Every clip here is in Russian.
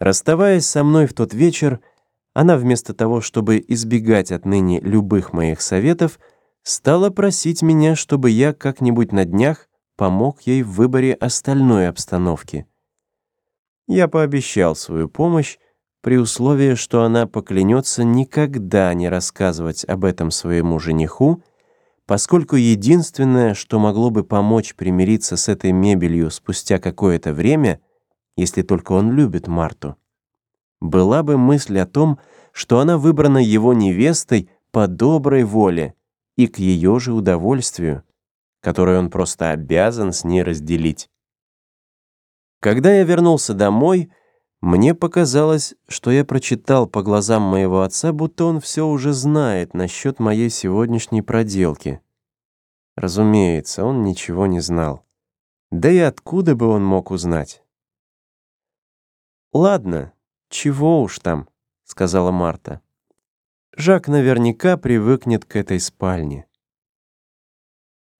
Расставаясь со мной в тот вечер, она вместо того, чтобы избегать отныне любых моих советов, стала просить меня, чтобы я как-нибудь на днях помог ей в выборе остальной обстановки. Я пообещал свою помощь при условии, что она поклянется никогда не рассказывать об этом своему жениху, поскольку единственное, что могло бы помочь примириться с этой мебелью спустя какое-то время — если только он любит Марту. Была бы мысль о том, что она выбрана его невестой по доброй воле и к ее же удовольствию, которое он просто обязан с ней разделить. Когда я вернулся домой, мне показалось, что я прочитал по глазам моего отца, будто он все уже знает насчет моей сегодняшней проделки. Разумеется, он ничего не знал. Да и откуда бы он мог узнать? «Ладно, чего уж там», — сказала Марта. «Жак наверняка привыкнет к этой спальне».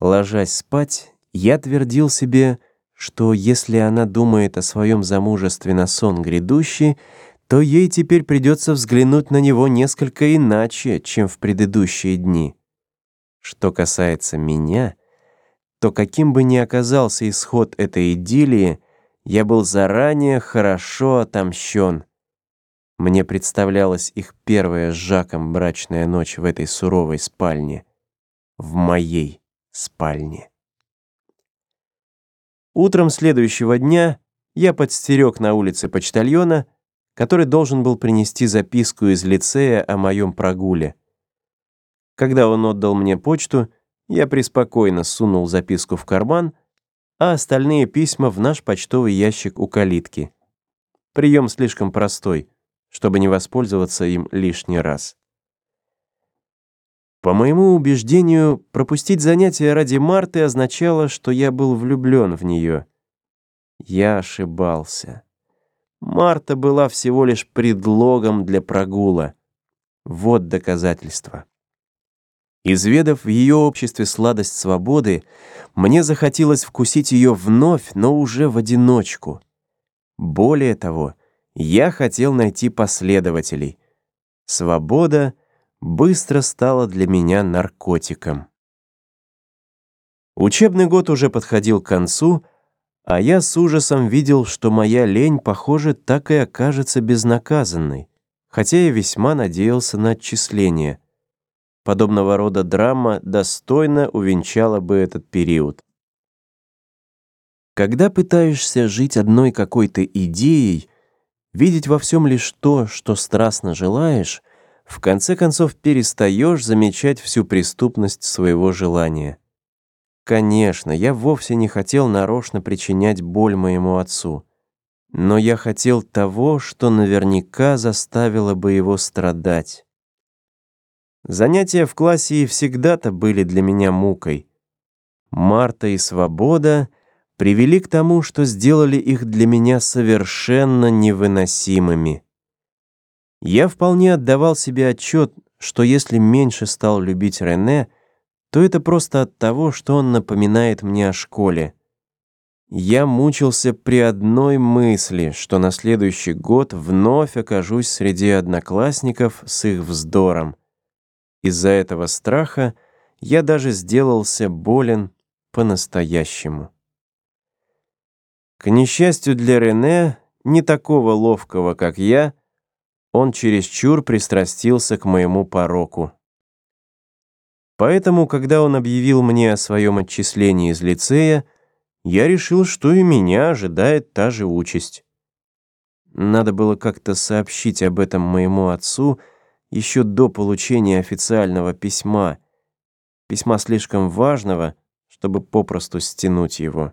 Ложась спать, я твердил себе, что если она думает о своем замужестве на сон грядущий, то ей теперь придется взглянуть на него несколько иначе, чем в предыдущие дни. Что касается меня, то каким бы ни оказался исход этой идиллии, я был заранее хорошо отомщен. Мне представлялась их первая с Жаком брачная ночь в этой суровой спальне. В моей спальне. Утром следующего дня я подстерег на улице почтальона, который должен был принести записку из лицея о моем прогуле. Когда он отдал мне почту, я преспокойно сунул записку в карман — а остальные письма в наш почтовый ящик у калитки. Прием слишком простой, чтобы не воспользоваться им лишний раз. По моему убеждению, пропустить занятия ради Марты означало, что я был влюблен в нее. Я ошибался. Марта была всего лишь предлогом для прогула. Вот доказательство. Изведав в ее обществе сладость свободы, мне захотелось вкусить ее вновь, но уже в одиночку. Более того, я хотел найти последователей. Свобода быстро стала для меня наркотиком. Учебный год уже подходил к концу, а я с ужасом видел, что моя лень, похоже, так и окажется безнаказанной, хотя я весьма надеялся на отчисление — Подобного рода драма достойно увенчала бы этот период. Когда пытаешься жить одной какой-то идеей, видеть во всем лишь то, что страстно желаешь, в конце концов перестаешь замечать всю преступность своего желания. Конечно, я вовсе не хотел нарочно причинять боль моему отцу, но я хотел того, что наверняка заставило бы его страдать. Занятия в классе и всегда-то были для меня мукой. Марта и свобода привели к тому, что сделали их для меня совершенно невыносимыми. Я вполне отдавал себе отчет, что если меньше стал любить Рене, то это просто от того, что он напоминает мне о школе. Я мучился при одной мысли, что на следующий год вновь окажусь среди одноклассников с их вздором. Из-за этого страха я даже сделался болен по-настоящему. К несчастью для Рене, не такого ловкого, как я, он чересчур пристрастился к моему пороку. Поэтому, когда он объявил мне о своем отчислении из лицея, я решил, что и меня ожидает та же участь. Надо было как-то сообщить об этом моему отцу еще до получения официального письма, письма слишком важного, чтобы попросту стянуть его.